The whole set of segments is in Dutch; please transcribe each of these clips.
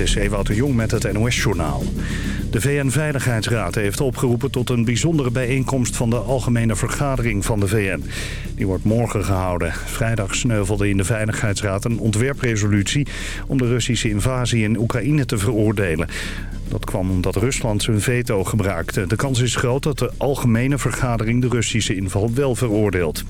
Dit is Ewout Jong met het NOS-journaal. De VN-veiligheidsraad heeft opgeroepen tot een bijzondere bijeenkomst van de Algemene Vergadering van de VN. Die wordt morgen gehouden. Vrijdag sneuvelde in de Veiligheidsraad een ontwerpresolutie om de Russische invasie in Oekraïne te veroordelen. Dat kwam omdat Rusland zijn veto gebruikte. De kans is groot dat de Algemene Vergadering de Russische inval wel veroordeelt.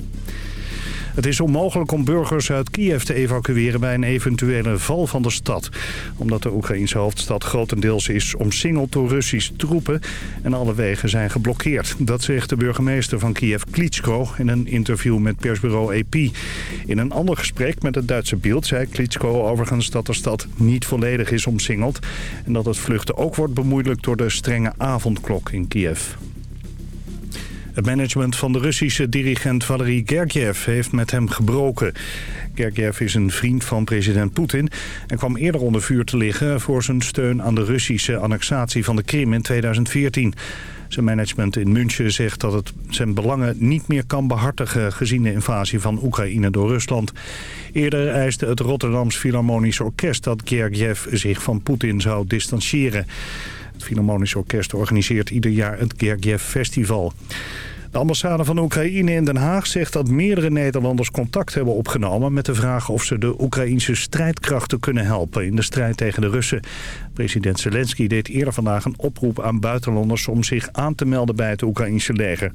Het is onmogelijk om burgers uit Kiev te evacueren bij een eventuele val van de stad. Omdat de Oekraïnse hoofdstad grotendeels is omsingeld door Russische troepen en alle wegen zijn geblokkeerd. Dat zegt de burgemeester van Kiev Klitschko in een interview met persbureau AP. In een ander gesprek met het Duitse beeld zei Klitschko overigens dat de stad niet volledig is omsingeld. En dat het vluchten ook wordt bemoeilijkt door de strenge avondklok in Kiev. Het management van de Russische dirigent Valery Gergiev heeft met hem gebroken. Gergiev is een vriend van president Poetin en kwam eerder onder vuur te liggen... voor zijn steun aan de Russische annexatie van de Krim in 2014. Zijn management in München zegt dat het zijn belangen niet meer kan behartigen... gezien de invasie van Oekraïne door Rusland. Eerder eiste het Rotterdams Philharmonisch Orkest dat Gergiev zich van Poetin zou distancieren. Het Philharmonisch Orkest organiseert ieder jaar het Gergiev Festival. De ambassade van Oekraïne in Den Haag zegt dat meerdere Nederlanders contact hebben opgenomen... met de vraag of ze de Oekraïnse strijdkrachten kunnen helpen in de strijd tegen de Russen. President Zelensky deed eerder vandaag een oproep aan buitenlanders om zich aan te melden bij het Oekraïnse leger.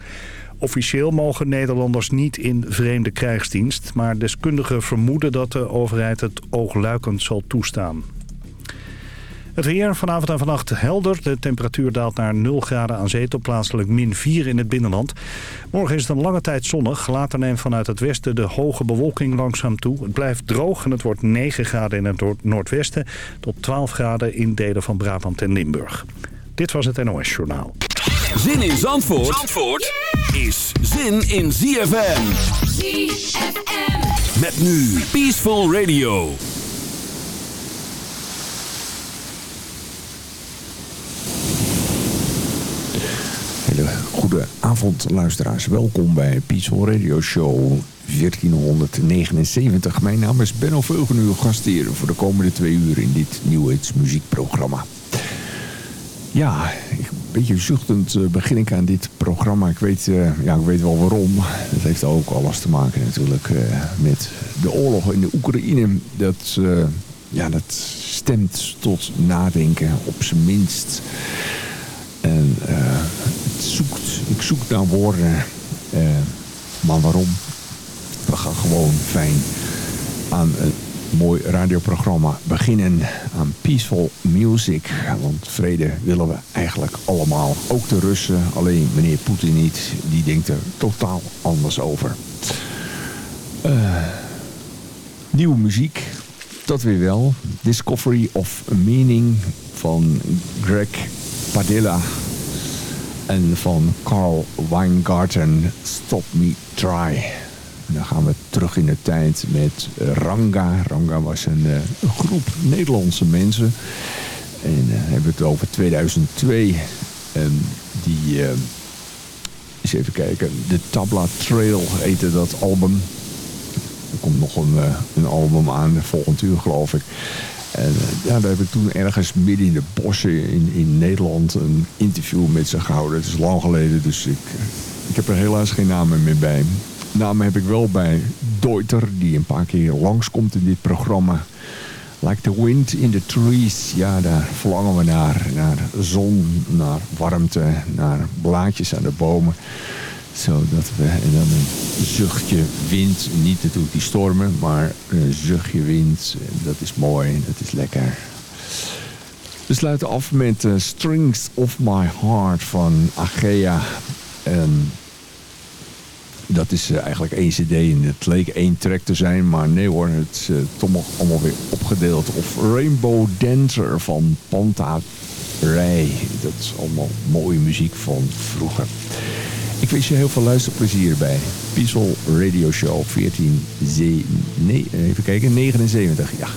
Officieel mogen Nederlanders niet in vreemde krijgsdienst... maar deskundigen vermoeden dat de overheid het oogluikend zal toestaan. Het weer vanavond en vannacht helder. De temperatuur daalt naar 0 graden aan zee tot plaatselijk min 4 in het binnenland. Morgen is het een lange tijd zonnig. Later neemt vanuit het westen de hoge bewolking langzaam toe. Het blijft droog en het wordt 9 graden in het noordwesten... tot 12 graden in delen van Brabant en Limburg. Dit was het NOS Journaal. Zin in Zandvoort, Zandvoort is zin in ZFM. ZFM. Met nu Peaceful Radio. Hele goede avond luisteraars. Welkom bij Peaceful Radio Show 1479. Mijn naam is Benno Veugen, uw gastheer voor de komende twee uur in dit New muziekprogramma. Ja, een beetje zuchtend eh, begin ik aan dit programma. Ik weet, uh, ja, ik weet wel waarom. Dat heeft ook alles te maken natuurlijk uh, met de oorlog in de Oekraïne. Dat, ja, dat stemt tot nadenken op zijn minst. En het zoekt, ik zoek naar woorden. maar waarom? We gaan gewoon fijn aan een mooi radioprogramma beginnen aan Peaceful Music. Want vrede willen we eigenlijk allemaal. Ook de Russen, alleen meneer Poetin niet. Die denkt er totaal anders over. Uh, nieuwe muziek, dat weer wel. Discovery of Meaning van Greg Padilla. En van Carl Weingarten, Stop Me Try. Dan gaan we terug in de tijd met Ranga. Ranga was een, een groep Nederlandse mensen. En uh, hebben we het over 2002. En die, uh, eens even kijken, de Tabla Trail heette dat album. Er komt nog een, een album aan, volgend uur geloof ik. En ja, daar heb ik toen ergens midden in de bossen in, in Nederland een interview met ze gehouden. Het is lang geleden, dus ik, ik heb er helaas geen namen meer bij naam heb ik wel bij Deuter, die een paar keer langskomt in dit programma. Like the wind in the trees, ja, daar verlangen we naar. Naar zon, naar warmte, naar blaadjes aan de bomen. Zodat we, en dan een zuchtje wind, niet natuurlijk die stormen, maar een zuchtje wind. Dat is mooi, dat is lekker. We sluiten af met uh, Strings of My Heart van Agea. En dat is uh, eigenlijk één cd en het leek één track te zijn. Maar nee hoor, het is uh, toch nog allemaal weer opgedeeld. Of Rainbow Dancer van Panta Rij. Dat is allemaal mooie muziek van vroeger. Ik wens je heel veel luisterplezier bij Peaceful Radio Show 14... Nee, even kijken, 79, ja.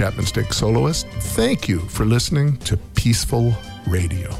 Chapman Stick soloist. Thank you for listening to Peaceful Radio.